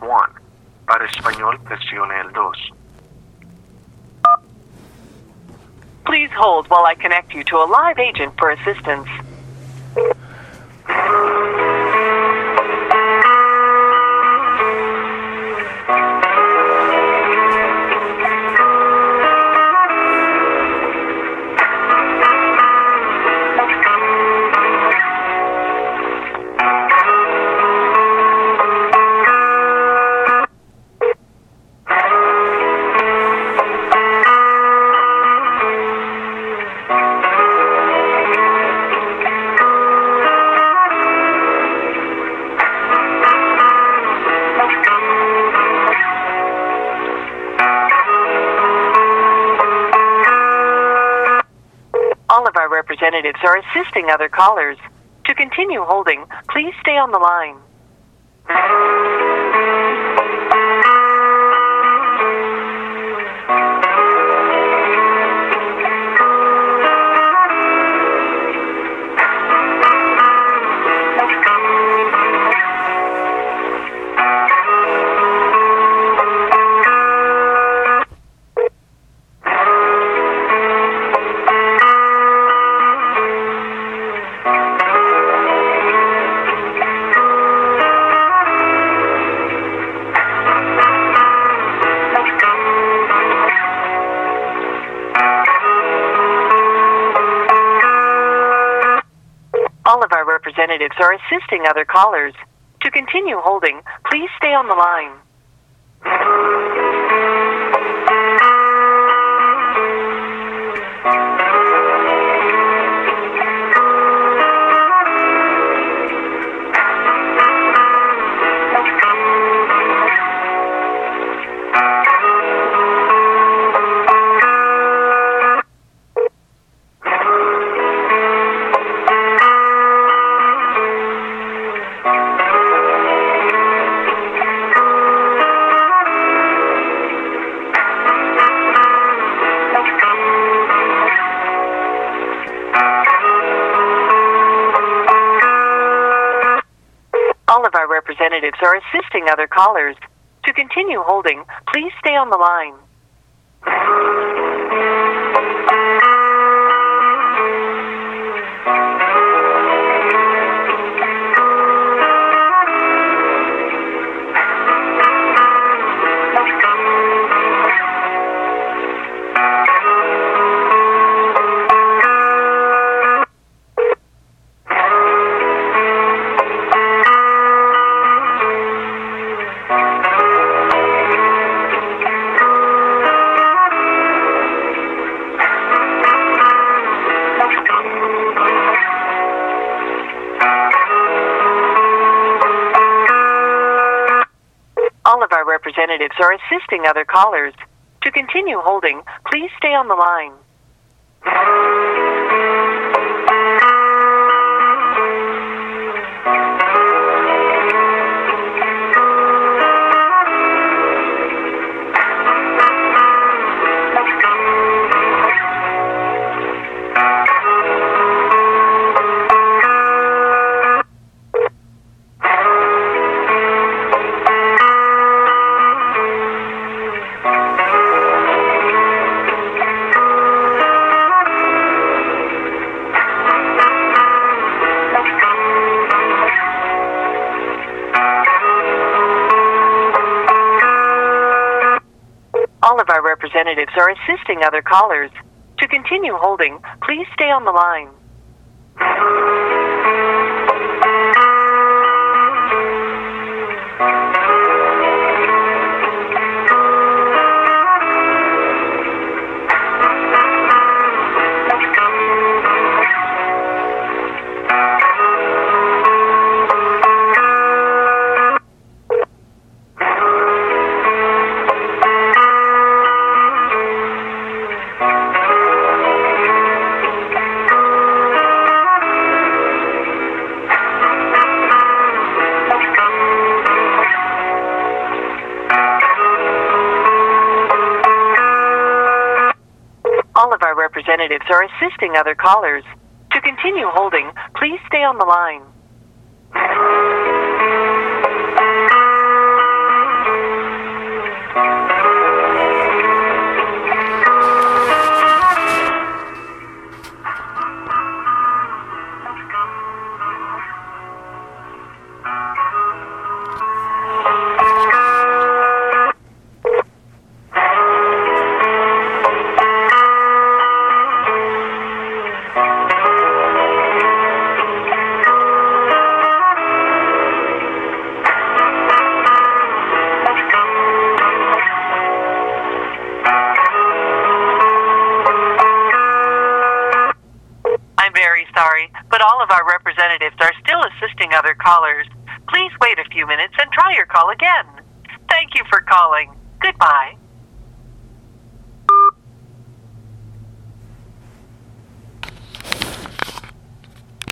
one. Para español, presione el dos. Please hold while I connect you to a live agent for assistance. Representatives are assisting other callers. To continue holding, please stay on the line. Representatives are assisting other callers. To continue holding, please stay on the line. Representatives are assisting other callers. To continue holding, please stay on the line. Representatives are assisting other callers. To continue holding, please stay on the line. Representatives are assisting other callers. To continue holding, please stay on the line. Representatives are assisting other callers. To continue holding, please stay on the line. sorry, but all of our representatives are still assisting other callers. Please wait a few minutes and try your call again. Thank you for calling. Goodbye.